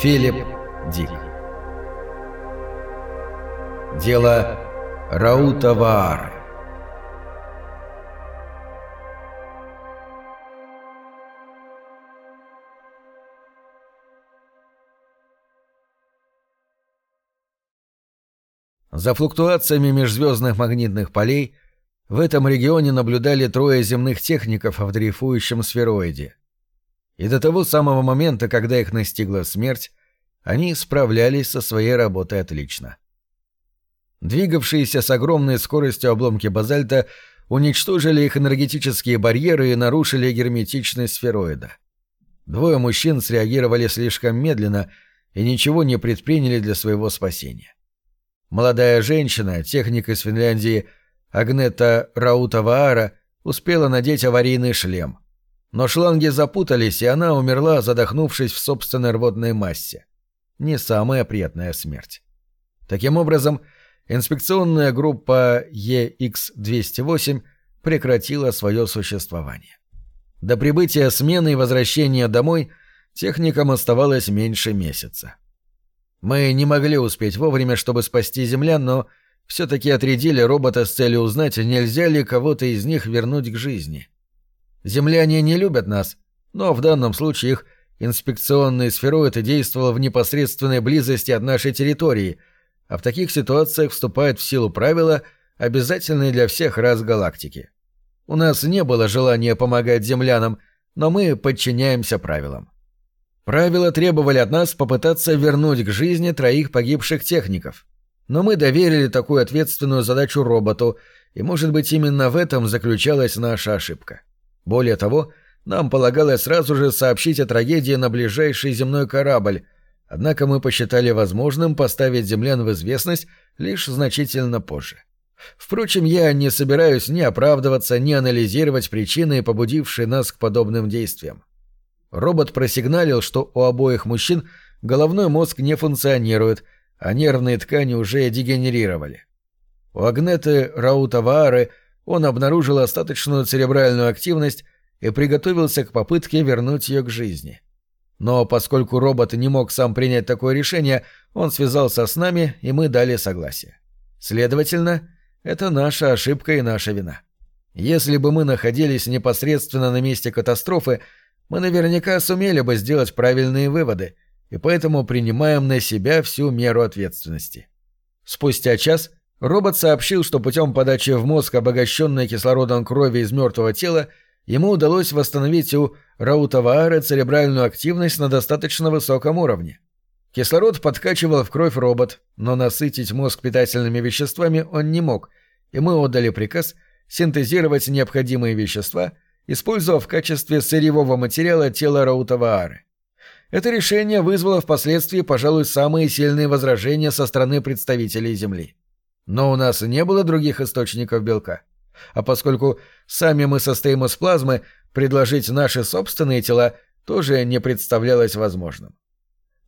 Филипп Дик Дело Раута Ваары За флуктуациями межзвездных магнитных полей в этом регионе наблюдали трое земных техников в дрейфующем сфероиде. И до того самого момента, когда их настигла смерть, они справлялись со своей работой отлично. Двигавшиеся с огромной скоростью обломки базальта уничтожили их энергетические барьеры и нарушили герметичность сфероида. Двое мужчин среагировали слишком медленно и ничего не предприняли для своего спасения. Молодая женщина, техник из Финляндии Агнета Раутаваара, успела надеть аварийный шлем. Но шланги запутались, и она умерла, задохнувшись в собственной рвотной массе. Не самая приятная смерть. Таким образом, инспекционная группа EX-208 прекратила свое существование. До прибытия смены и возвращения домой техникам оставалось меньше месяца. Мы не могли успеть вовремя, чтобы спасти землян, но все-таки отрядили робота с целью узнать, нельзя ли кого-то из них вернуть к жизни. Земляне не любят нас, но в данном случае их инспекционный сфероид действовал в непосредственной близости от нашей территории, а в таких ситуациях вступают в силу правила, обязательные для всех рас галактики. У нас не было желания помогать землянам, но мы подчиняемся правилам. Правила требовали от нас попытаться вернуть к жизни троих погибших техников. Но мы доверили такую ответственную задачу роботу, и, может быть, именно в этом заключалась наша ошибка. Более того, нам полагалось сразу же сообщить о трагедии на ближайший земной корабль, однако мы посчитали возможным поставить землян в известность лишь значительно позже. Впрочем, я не собираюсь ни оправдываться, ни анализировать причины, побудившие нас к подобным действиям. Робот просигналил, что у обоих мужчин головной мозг не функционирует, а нервные ткани уже дегенерировали. У Агнеты Раутаваары он обнаружил остаточную церебральную активность и приготовился к попытке вернуть ее к жизни. Но поскольку робот не мог сам принять такое решение, он связался с нами, и мы дали согласие. Следовательно, это наша ошибка и наша вина. Если бы мы находились непосредственно на месте катастрофы, мы наверняка сумели бы сделать правильные выводы, и поэтому принимаем на себя всю меру ответственности. Спустя час робот сообщил, что путем подачи в мозг обогащенной кислородом крови из мертвого тела ему удалось восстановить у Раутаваары церебральную активность на достаточно высоком уровне. Кислород подкачивал в кровь робот, но насытить мозг питательными веществами он не мог, и мы отдали приказ синтезировать необходимые вещества – использовав в качестве сырьевого материала тело Раутаваары. Это решение вызвало впоследствии, пожалуй, самые сильные возражения со стороны представителей Земли. Но у нас не было других источников белка. А поскольку сами мы состоим из плазмы, предложить наши собственные тела тоже не представлялось возможным.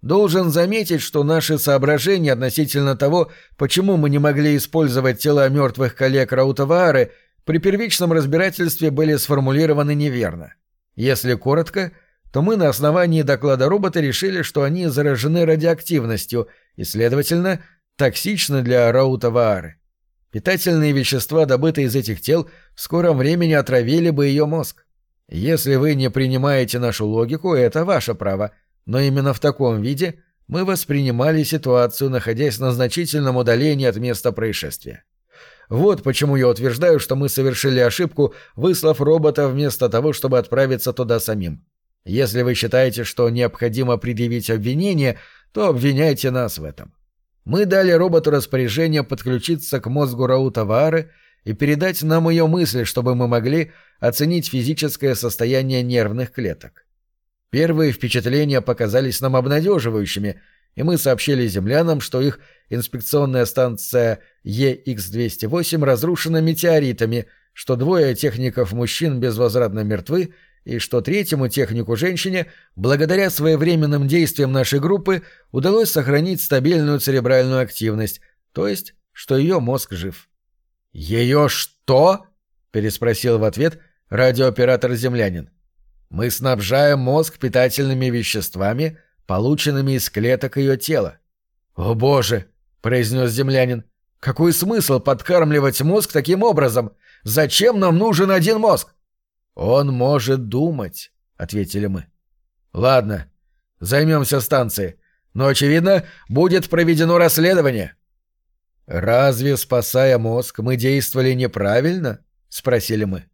Должен заметить, что наши соображения относительно того, почему мы не могли использовать тела мертвых коллег Раутаваары, при первичном разбирательстве были сформулированы неверно. Если коротко, то мы на основании доклада робота решили, что они заражены радиоактивностью и, следовательно, токсичны для Раутаваары. Питательные вещества, добытые из этих тел, в скором времени отравили бы ее мозг. Если вы не принимаете нашу логику, это ваше право, но именно в таком виде мы воспринимали ситуацию, находясь на значительном удалении от места происшествия. Вот почему я утверждаю, что мы совершили ошибку, выслав робота вместо того, чтобы отправиться туда самим. Если вы считаете, что необходимо предъявить обвинение, то обвиняйте нас в этом. Мы дали роботу распоряжение подключиться к мозгу Раута Ваары и передать нам ее мысли, чтобы мы могли оценить физическое состояние нервных клеток. Первые впечатления показались нам обнадеживающими, и мы сообщили землянам, что их инспекционная станция EX-208 разрушена метеоритами, что двое техников-мужчин безвозвратно мертвы, и что третьему технику-женщине, благодаря своевременным действиям нашей группы, удалось сохранить стабильную церебральную активность, то есть, что ее мозг жив. «Ее что?» — переспросил в ответ радиооператор-землянин. «Мы снабжаем мозг питательными веществами, полученными из клеток ее тела. «О боже!» — произнес землянин. «Какой смысл подкармливать мозг таким образом? Зачем нам нужен один мозг?» «Он может думать», — ответили мы. «Ладно, займемся станцией, но, очевидно, будет проведено расследование». «Разве, спасая мозг, мы действовали неправильно?» — спросили мы.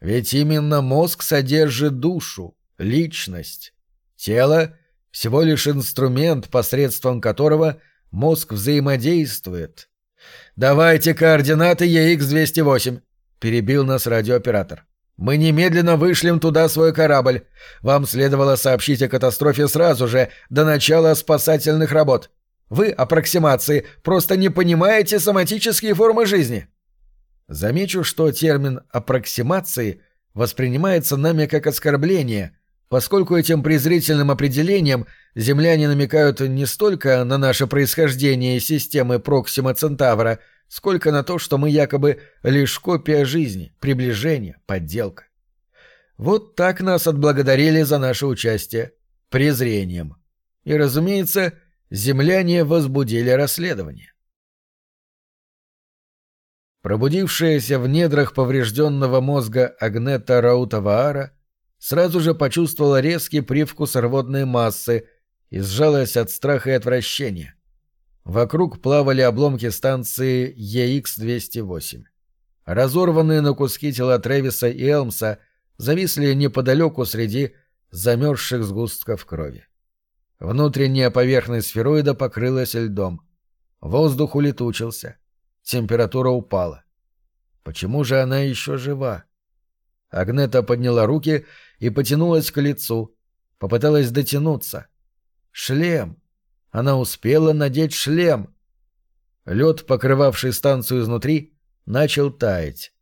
«Ведь именно мозг содержит душу, личность. Тело — всего лишь инструмент, посредством которого мозг взаимодействует. «Давайте координаты EX-208», — перебил нас радиооператор. «Мы немедленно вышлем туда свой корабль. Вам следовало сообщить о катастрофе сразу же, до начала спасательных работ. Вы, аппроксимации, просто не понимаете соматические формы жизни». Замечу, что термин «аппроксимации» воспринимается нами как оскорбление, поскольку этим презрительным определением земляне намекают не столько на наше происхождение системы Проксима Центавра, сколько на то, что мы якобы лишь копия жизни, приближение, подделка. Вот так нас отблагодарили за наше участие. Презрением. И, разумеется, земляне возбудили расследование. Пробудившаяся в недрах поврежденного мозга Агнета Раутаваара сразу же почувствовала резкий привкус рвотной массы и сжалась от страха и отвращения. Вокруг плавали обломки станции EX-208. Разорванные на куски тела Тревиса и Элмса зависли неподалеку среди замерзших сгустков крови. Внутренняя поверхность сфероида покрылась льдом. Воздух улетучился. Температура упала. Почему же она еще жива? Агнета подняла руки и потянулась к лицу. Попыталась дотянуться. Шлем. Она успела надеть шлем. Лед, покрывавший станцию изнутри, начал таять.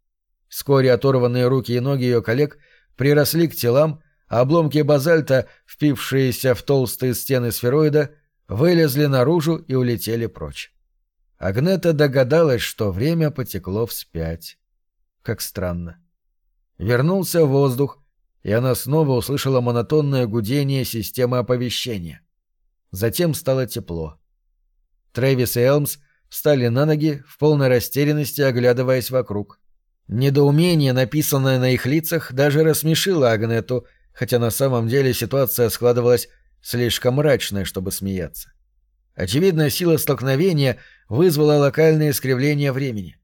Вскоре оторванные руки и ноги ее коллег приросли к телам, а обломки базальта, впившиеся в толстые стены сфероида, вылезли наружу и улетели прочь. Агнета догадалась, что время потекло вспять. Как странно. Вернулся воздух, и она снова услышала монотонное гудение системы оповещения. Затем стало тепло. Трэвис и Элмс встали на ноги в полной растерянности, оглядываясь вокруг. Недоумение, написанное на их лицах, даже рассмешило Агнету, хотя на самом деле ситуация складывалась слишком мрачная, чтобы смеяться. Очевидно, сила столкновения вызвала локальное искривление времени.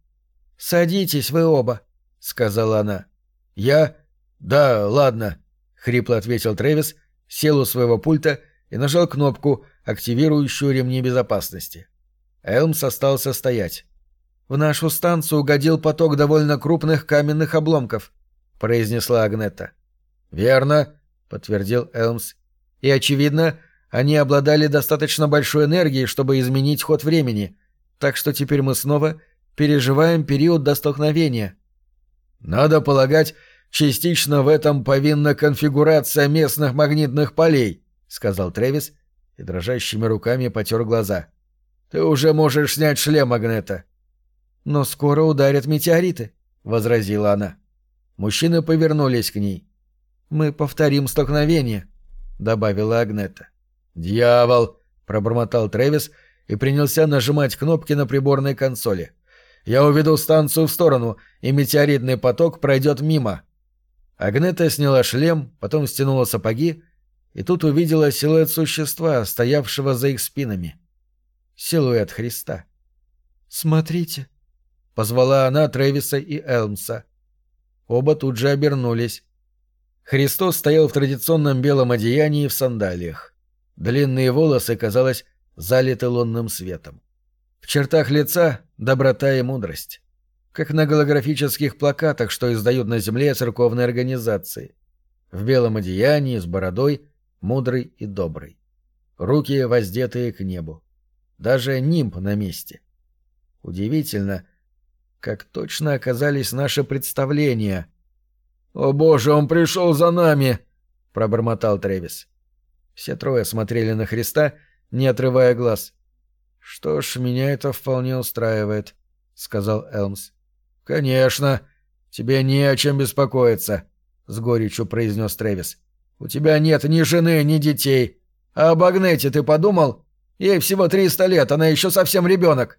«Садитесь вы оба», — сказала она. «Я? Да, ладно», — хрипло ответил Трэвис, сел у своего пульта и нажал кнопку, активирующую ремни безопасности. Элмс остался стоять. «В нашу станцию угодил поток довольно крупных каменных обломков», — произнесла Агнета. «Верно», — подтвердил Элмс. «И, очевидно, — они обладали достаточно большой энергией, чтобы изменить ход времени, так что теперь мы снова переживаем период до столкновения. Надо полагать, частично в этом повинна конфигурация местных магнитных полей, сказал Тревис и дрожащими руками потер глаза. Ты уже можешь снять шлем, Магнета. Но скоро ударят метеориты, возразила она. Мужчины повернулись к ней. Мы повторим столкновение, добавила Агнета. «Дьявол!» — пробормотал Трэвис и принялся нажимать кнопки на приборной консоли. «Я уведу станцию в сторону, и метеоритный поток пройдет мимо». Агнета сняла шлем, потом стянула сапоги, и тут увидела силуэт существа, стоявшего за их спинами. Силуэт Христа. «Смотрите!» — позвала она Трэвиса и Элмса. Оба тут же обернулись. Христос стоял в традиционном белом одеянии в сандалиях. Длинные волосы, казалось, залиты лунным светом. В чертах лица — доброта и мудрость. Как на голографических плакатах, что издают на земле церковные организации. В белом одеянии, с бородой, мудрый и добрый. Руки воздетые к небу. Даже нимб на месте. Удивительно, как точно оказались наши представления. «О боже, он пришел за нами!» — пробормотал Тревис. Все трое смотрели на Христа, не отрывая глаз. «Что ж, меня это вполне устраивает», — сказал Элмс. «Конечно. Тебе не о чем беспокоиться», — с горечью произнес Трэвис. «У тебя нет ни жены, ни детей. А об Агнете ты подумал? Ей всего триста лет, она еще совсем ребенок.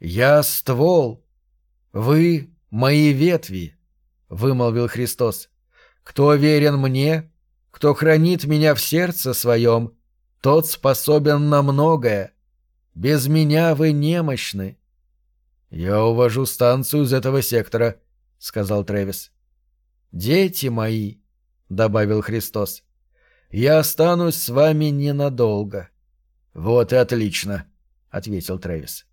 «Я ствол. Вы — мои ветви», — вымолвил Христос. «Кто верен мне, кто хранит меня в сердце своем, тот способен на многое. Без меня вы немощны». «Я увожу станцию из этого сектора», — сказал Трэвис. «Дети мои», — добавил Христос, — «я останусь с вами ненадолго». «Вот и отлично», — ответил Трэвис.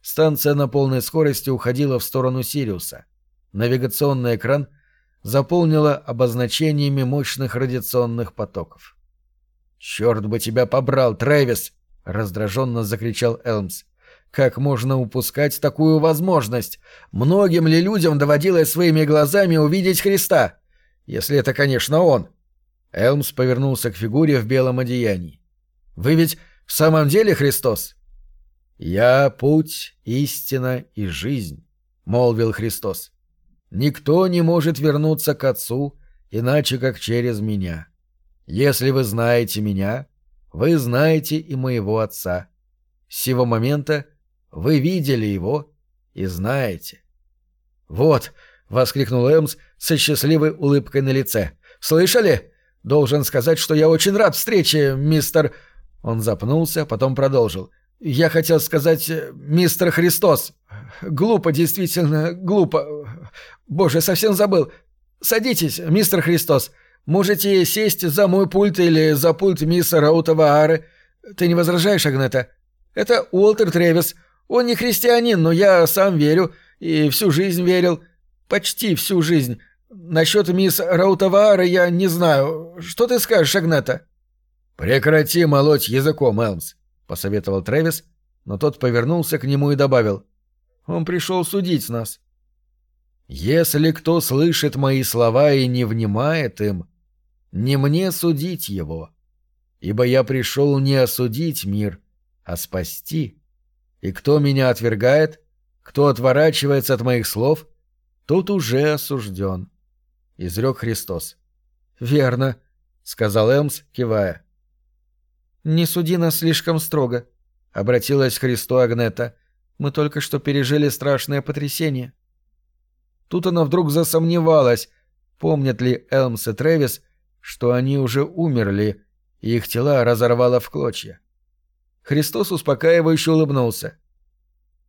Станция на полной скорости уходила в сторону Сириуса. Навигационный экран заполнила обозначениями мощных радиационных потоков. «Черт бы тебя побрал, Трэвис!» — раздраженно закричал Элмс. «Как можно упускать такую возможность? Многим ли людям доводилось своими глазами увидеть Христа? Если это, конечно, он!» Элмс повернулся к фигуре в белом одеянии. «Вы ведь в самом деле Христос?» «Я путь, истина и жизнь», — молвил Христос. «Никто не может вернуться к Отцу, иначе как через меня. Если вы знаете меня, вы знаете и моего Отца. С сего момента вы видели его и знаете». «Вот», — воскликнул Эмс со счастливой улыбкой на лице. «Слышали? Должен сказать, что я очень рад встрече, мистер...» Он запнулся, потом продолжил. «Я хотел сказать, э, мистер Христос. Глупо, действительно, глупо. Боже, совсем забыл. Садитесь, мистер Христос. Можете сесть за мой пульт или за пульт мистера Раутова Ары. Ты не возражаешь, Агнета? Это Уолтер Тревис. Он не христианин, но я сам верю. И всю жизнь верил. Почти всю жизнь. Насчет мисс Раутаваары я не знаю. Что ты скажешь, Агнета?» «Прекрати молоть языком, Элмс посоветовал Трэвис, но тот повернулся к нему и добавил. «Он пришел судить нас». «Если кто слышит мои слова и не внимает им, не мне судить его, ибо я пришел не осудить мир, а спасти. И кто меня отвергает, кто отворачивается от моих слов, тот уже осужден», — изрек Христос. «Верно», — сказал Эмс, кивая. «Не суди нас слишком строго», — обратилась к Христу Агнета. «Мы только что пережили страшное потрясение». Тут она вдруг засомневалась, помнят ли Элмс и Трэвис, что они уже умерли, и их тела разорвало в клочья. Христос успокаивающе улыбнулся.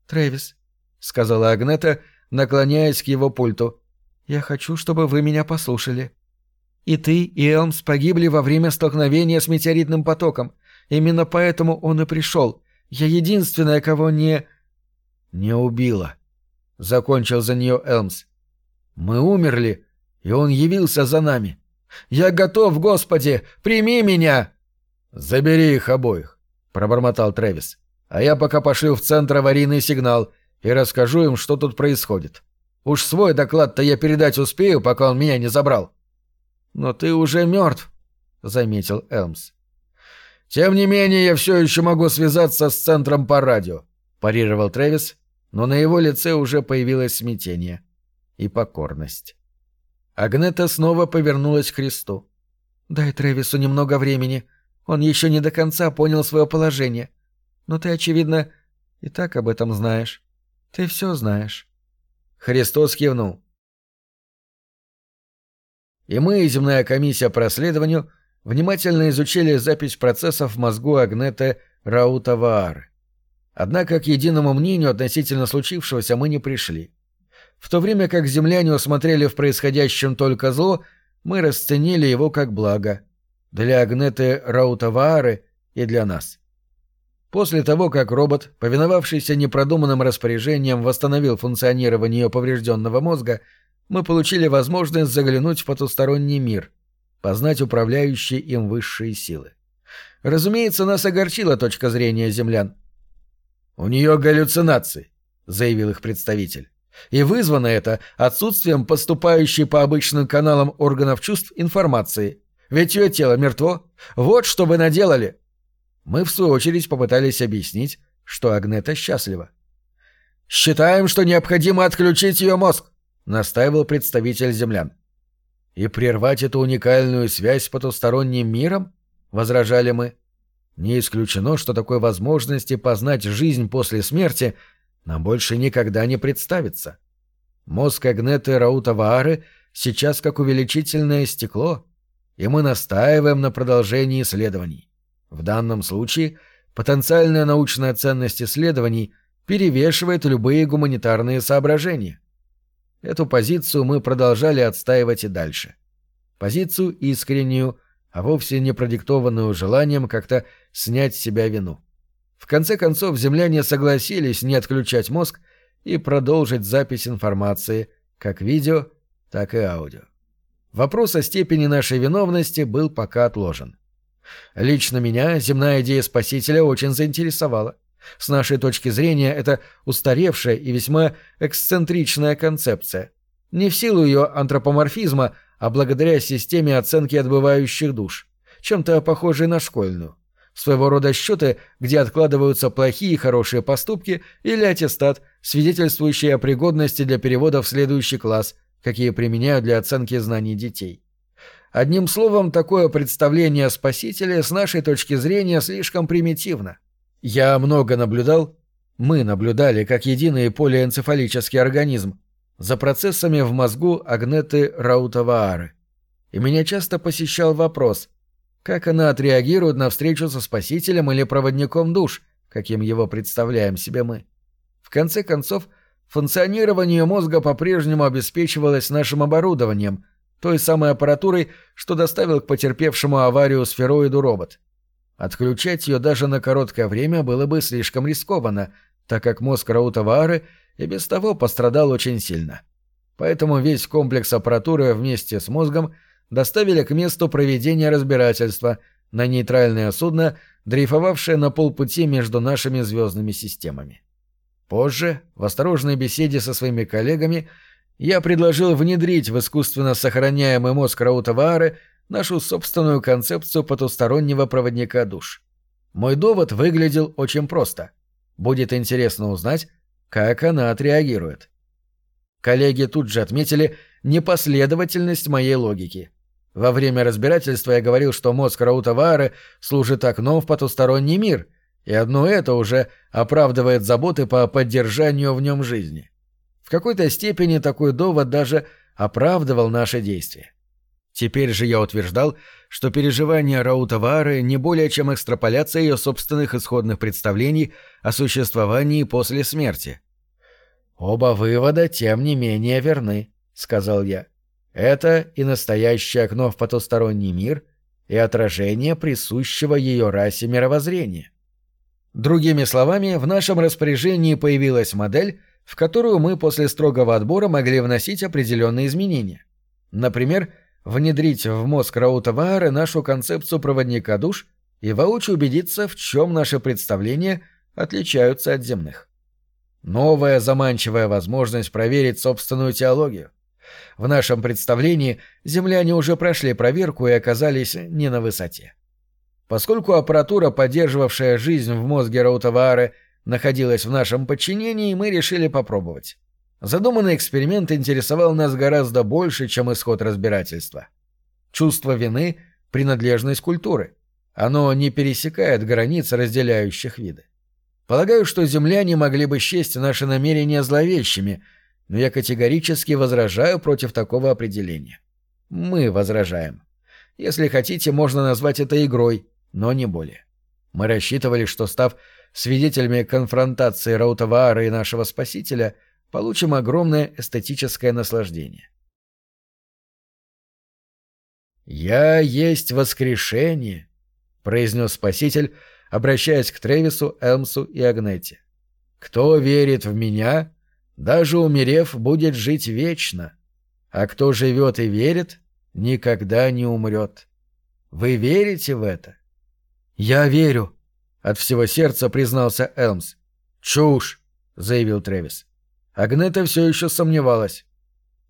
«Трэвис», — сказала Агнета, наклоняясь к его пульту, — «я хочу, чтобы вы меня послушали. И ты, и Элмс погибли во время столкновения с метеоритным потоком. Именно поэтому он и пришел. Я единственная, кого не... Не убила. Закончил за нее Элмс. Мы умерли, и он явился за нами. Я готов, Господи, прими меня. Забери их обоих, пробормотал Трэвис. А я пока пошлю в центр аварийный сигнал и расскажу им, что тут происходит. Уж свой доклад-то я передать успею, пока он меня не забрал. Но ты уже мертв, заметил Элмс. «Тем не менее, я все еще могу связаться с центром по радио», — парировал Трэвис, но на его лице уже появилось смятение и покорность. Агнета снова повернулась к Христу. «Дай Трэвису немного времени. Он еще не до конца понял свое положение. Но ты, очевидно, и так об этом знаешь. Ты все знаешь». Христос кивнул. И мы, и земная комиссия по расследованию, внимательно изучили запись процессов в мозгу Агнете Раутаваары. Однако к единому мнению относительно случившегося мы не пришли. В то время как земляне усмотрели в происходящем только зло, мы расценили его как благо. Для Агнеты Раутаваары и для нас. После того, как робот, повиновавшийся непродуманным распоряжениям, восстановил функционирование ее поврежденного мозга, мы получили возможность заглянуть в потусторонний мир — познать управляющие им высшие силы. Разумеется, нас огорчила точка зрения землян. «У нее галлюцинации», — заявил их представитель. «И вызвано это отсутствием поступающей по обычным каналам органов чувств информации. Ведь ее тело мертво. Вот что вы наделали!» Мы, в свою очередь, попытались объяснить, что Агнета счастлива. «Считаем, что необходимо отключить ее мозг», — настаивал представитель землян. И прервать эту уникальную связь с потусторонним миром? — возражали мы. Не исключено, что такой возможности познать жизнь после смерти нам больше никогда не представится. Мозг Агнеты Раутаваары сейчас как увеличительное стекло, и мы настаиваем на продолжении исследований. В данном случае потенциальная научная ценность исследований перевешивает любые гуманитарные соображения. Эту позицию мы продолжали отстаивать и дальше. Позицию искреннюю, а вовсе не продиктованную желанием как-то снять с себя вину. В конце концов, земляне согласились не отключать мозг и продолжить запись информации, как видео, так и аудио. Вопрос о степени нашей виновности был пока отложен. Лично меня земная идея Спасителя очень заинтересовала. С нашей точки зрения, это устаревшая и весьма эксцентричная концепция. Не в силу ее антропоморфизма, а благодаря системе оценки отбывающих душ, чем-то похожей на школьную. Своего рода счеты, где откладываются плохие и хорошие поступки, или аттестат, свидетельствующий о пригодности для перевода в следующий класс, какие применяют для оценки знаний детей. Одним словом, такое представление о Спасителе с нашей точки зрения слишком примитивно. Я много наблюдал, мы наблюдали как единый полиэнцефалический организм, за процессами в мозгу Агнеты Раутаваары. И меня часто посещал вопрос, как она отреагирует на встречу со Спасителем или проводником душ, каким его представляем себе мы. В конце концов, функционирование мозга по-прежнему обеспечивалось нашим оборудованием, той самой аппаратурой, что доставил к потерпевшему аварию сфероиду робот. Отключать ее даже на короткое время было бы слишком рискованно, так как мозг Раутаваары и без того пострадал очень сильно. Поэтому весь комплекс аппаратуры вместе с мозгом доставили к месту проведения разбирательства на нейтральное судно, дрейфовавшее на полпути между нашими звездными системами. Позже, в осторожной беседе со своими коллегами, я предложил внедрить в искусственно сохраняемый мозг Раутаваары нашу собственную концепцию потустороннего проводника душ. Мой довод выглядел очень просто. Будет интересно узнать, как она отреагирует. Коллеги тут же отметили непоследовательность моей логики. Во время разбирательства я говорил, что мозг Раутавары служит окном в потусторонний мир, и одно это уже оправдывает заботы по поддержанию в нем жизни. В какой-то степени такой довод даже оправдывал наши действия. Теперь же я утверждал, что переживания Раутавары не более чем экстраполяция ее собственных исходных представлений о существовании после смерти. «Оба вывода, тем не менее, верны», — сказал я. «Это и настоящее окно в потусторонний мир, и отражение присущего ее расе мировоззрения». Другими словами, в нашем распоряжении появилась модель, в которую мы после строгого отбора могли вносить определенные изменения. Например, внедрить в мозг Раута Ваары нашу концепцию проводника душ и воочию убедиться, в чем наши представления отличаются от земных. Новая заманчивая возможность проверить собственную теологию. В нашем представлении земляне уже прошли проверку и оказались не на высоте. Поскольку аппаратура, поддерживавшая жизнь в мозге Раутаваары, находилась в нашем подчинении, мы решили попробовать. Задуманный эксперимент интересовал нас гораздо больше, чем исход разбирательства. Чувство вины — принадлежность культуры. Оно не пересекает границ, разделяющих виды. Полагаю, что земляне могли бы счесть наши намерения зловещими, но я категорически возражаю против такого определения. Мы возражаем. Если хотите, можно назвать это игрой, но не более. Мы рассчитывали, что, став свидетелями конфронтации Раутаваара и нашего спасителя — получим огромное эстетическое наслаждение. «Я есть воскрешение», — произнес Спаситель, обращаясь к Тревису, Элмсу и Агнете. «Кто верит в меня, даже умерев, будет жить вечно, а кто живет и верит, никогда не умрет. Вы верите в это?» «Я верю», — от всего сердца признался Элмс. «Чушь», — заявил Тревис. Агнета все еще сомневалась.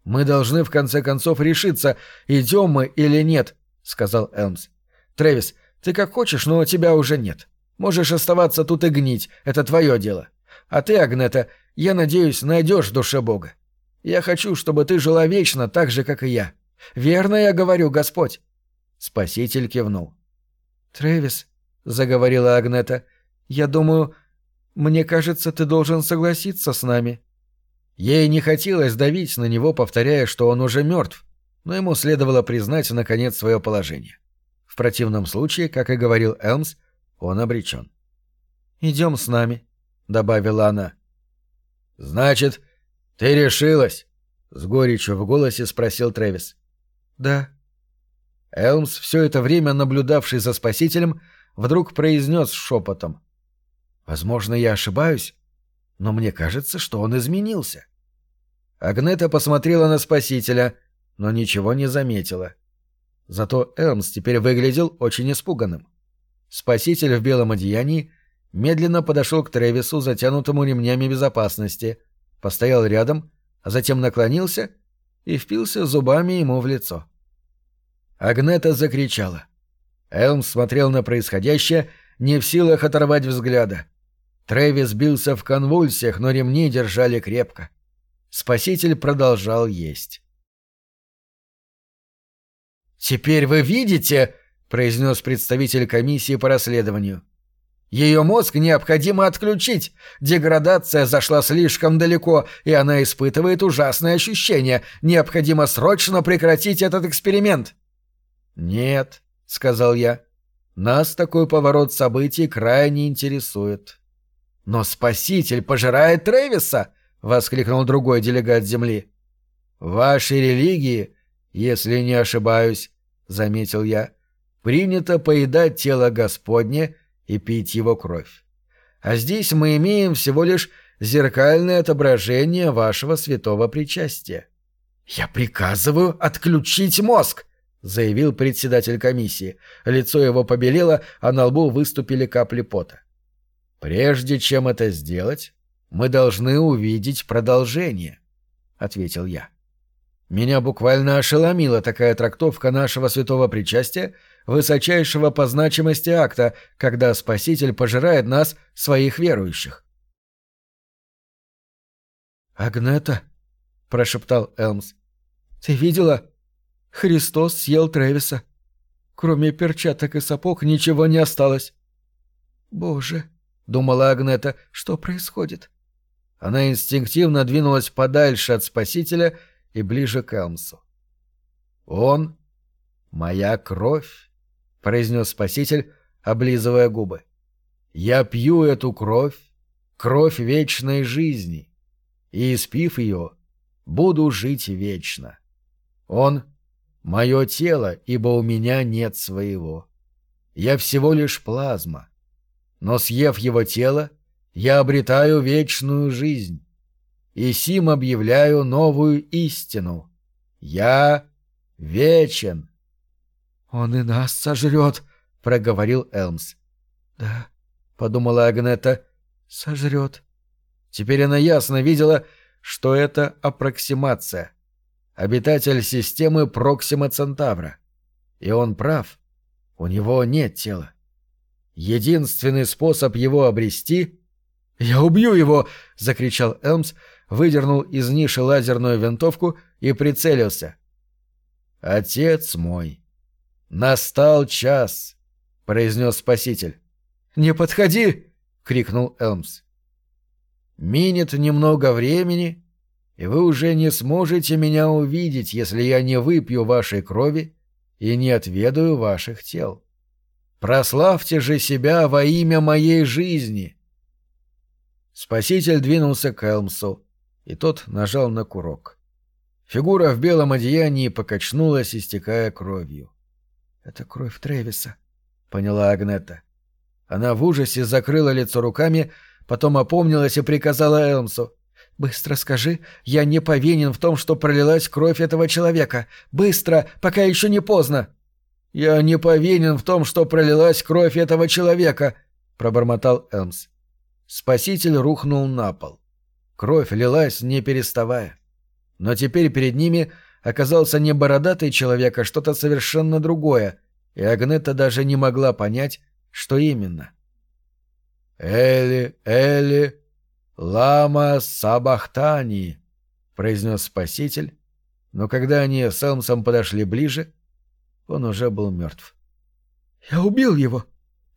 «Мы должны в конце концов решиться, идем мы или нет», — сказал Элмс. «Трэвис, ты как хочешь, но тебя уже нет. Можешь оставаться тут и гнить, это твое дело. А ты, Агнета, я надеюсь, найдешь в душе Бога. Я хочу, чтобы ты жила вечно так же, как и я. Верно я говорю, Господь?» Спаситель кивнул. «Трэвис», — заговорила Агнета, — «я думаю, мне кажется, ты должен согласиться с нами». Ей не хотелось давить на него, повторяя, что он уже мертв, но ему следовало признать, наконец, свое положение. В противном случае, как и говорил Элмс, он обречен. «Идем с нами», — добавила она. «Значит, ты решилась?» — с горечью в голосе спросил Трэвис. «Да». Элмс, все это время наблюдавший за спасителем, вдруг произнес шепотом. «Возможно, я ошибаюсь, но мне кажется, что он изменился». Агнета посмотрела на спасителя, но ничего не заметила. Зато Элмс теперь выглядел очень испуганным. Спаситель в белом одеянии медленно подошел к Тревису, затянутому ремнями безопасности, постоял рядом, а затем наклонился и впился зубами ему в лицо. Агнета закричала. Элмс смотрел на происходящее, не в силах оторвать взгляда. Трэвис бился в конвульсиях, но ремни держали крепко. Спаситель продолжал есть. «Теперь вы видите», — произнес представитель комиссии по расследованию. «Ее мозг необходимо отключить. Деградация зашла слишком далеко, и она испытывает ужасные ощущения. Необходимо срочно прекратить этот эксперимент». «Нет», — сказал я, — «нас такой поворот событий крайне интересует». «Но Спаситель пожирает Трэвиса!» — воскликнул другой делегат Земли. «В вашей религии, если не ошибаюсь, — заметил я, — принято поедать тело Господне и пить его кровь. А здесь мы имеем всего лишь зеркальное отображение вашего святого причастия. «Я приказываю отключить мозг!» — заявил председатель комиссии. Лицо его побелело, а на лбу выступили капли пота. «Прежде чем это сделать, мы должны увидеть продолжение», — ответил я. Меня буквально ошеломила такая трактовка нашего святого причастия, высочайшего по значимости акта, когда Спаситель пожирает нас, своих верующих. «Агнета», — прошептал Элмс, — «ты видела? Христос съел Тревиса. Кроме перчаток и сапог ничего не осталось». «Боже», — думала Агнета, — «что происходит?» Она инстинктивно двинулась подальше от Спасителя и ближе к Элмсу. «Он — моя кровь», — произнес Спаситель, облизывая губы. «Я пью эту кровь, кровь вечной жизни, и, испив ее, буду жить вечно. Он — мое тело, ибо у меня нет своего. Я всего лишь плазма, но, съев его тело, я обретаю вечную жизнь и сим объявляю новую истину. Я вечен. — Он и нас сожрет, — проговорил Элмс. — Да, — подумала Агнета, — сожрет. Теперь она ясно видела, что это аппроксимация. Обитатель системы Проксима Центавра. И он прав. У него нет тела. Единственный способ его обрести — «Я убью его!» — закричал Элмс, выдернул из ниши лазерную винтовку и прицелился. «Отец мой, настал час!» — произнес Спаситель. «Не подходи!» — крикнул Элмс. «Минет немного времени, и вы уже не сможете меня увидеть, если я не выпью вашей крови и не отведаю ваших тел. Прославьте же себя во имя моей жизни!» Спаситель двинулся к Элмсу и тот нажал на курок. Фигура в белом одеянии покачнулась, истекая кровью. «Это кровь Тревиса», — поняла Агнета. Она в ужасе закрыла лицо руками, потом опомнилась и приказала Элмсу. «Быстро скажи, я не повинен в том, что пролилась кровь этого человека. Быстро, пока еще не поздно!» «Я не повинен в том, что пролилась кровь этого человека», — пробормотал Элмс. Спаситель рухнул на пол. Кровь лилась, не переставая. Но теперь перед ними оказался не бородатый человек, а что-то совершенно другое, и Агнета даже не могла понять, что именно. «Эли, Эли, лама сабахтани», — произнес Спаситель, но когда они с Элмсом подошли ближе, он уже был мертв. «Я убил его!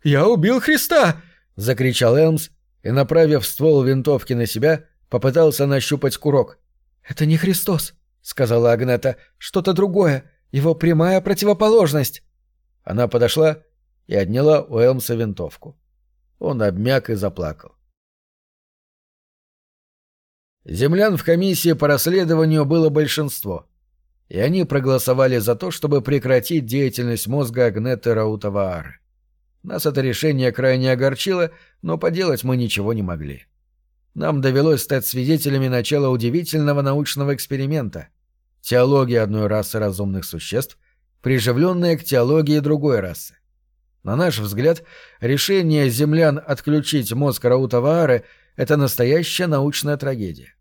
Я убил Христа!» — закричал Элмс и, направив ствол винтовки на себя, попытался нащупать курок. «Это не Христос», — сказала Агнета, — «что-то другое, его прямая противоположность». Она подошла и отняла у Элмса винтовку. Он обмяк и заплакал. Землян в комиссии по расследованию было большинство, и они проголосовали за то, чтобы прекратить деятельность мозга Агнеты Раутаваары. Нас это решение крайне огорчило, но поделать мы ничего не могли. Нам довелось стать свидетелями начала удивительного научного эксперимента — теологии одной расы разумных существ, приживленная к теологии другой расы. На наш взгляд, решение землян отключить мозг Раутаваары — это настоящая научная трагедия.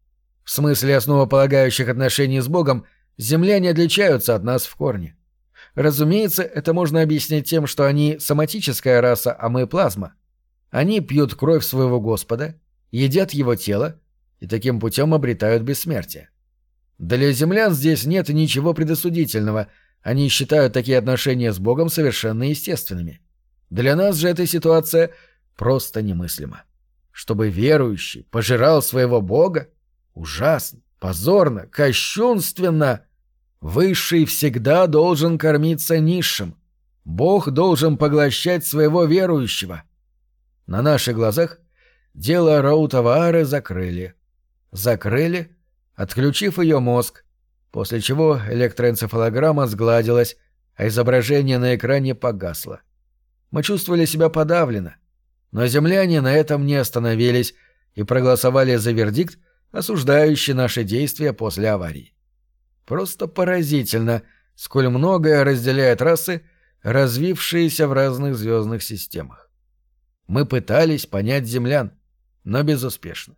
В смысле основополагающих отношений с Богом земляне отличаются от нас в корне. Разумеется, это можно объяснить тем, что они соматическая раса, а мы плазма. Они пьют кровь своего Господа, едят его тело и таким путем обретают бессмертие. Для землян здесь нет ничего предосудительного, они считают такие отношения с Богом совершенно естественными. Для нас же эта ситуация просто немыслима чтобы верующий пожирал своего Бога? Ужасно, позорно, кощунственно. Высший всегда должен кормиться низшим. Бог должен поглощать своего верующего. На наших глазах дело Раутаваары закрыли. Закрыли, отключив ее мозг, после чего электроэнцефалограмма сгладилась, а изображение на экране погасло. Мы чувствовали себя подавленно, но земляне на этом не остановились и проголосовали за вердикт, осуждающий наши действия после аварии. Просто поразительно, сколь многое разделяет расы, развившиеся в разных звездных системах. Мы пытались понять землян, но безуспешно.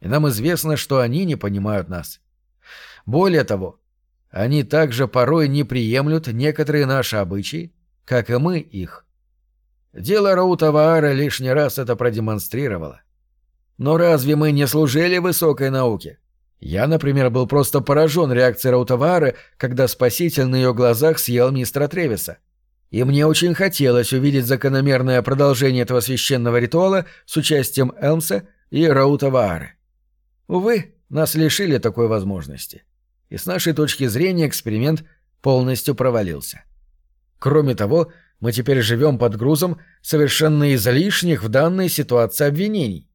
И нам известно, что они не понимают нас. Более того, они также порой не приемлют некоторые наши обычаи, как и мы их. Дело Раутаваара лишний раз это продемонстрировало. Но разве мы не служили высокой науке? Я, например, был просто поражен реакцией Раутаваары, когда Спаситель на ее глазах съел мистера Тревиса. И мне очень хотелось увидеть закономерное продолжение этого священного ритуала с участием Элмса и Раутаваары. Увы, нас лишили такой возможности. И с нашей точки зрения эксперимент полностью провалился. Кроме того, мы теперь живем под грузом совершенно излишних в данной ситуации обвинений.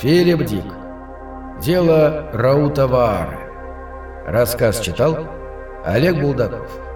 Филипп Дик. Дело Раутаваары. Рассказ читал Олег Булдаков.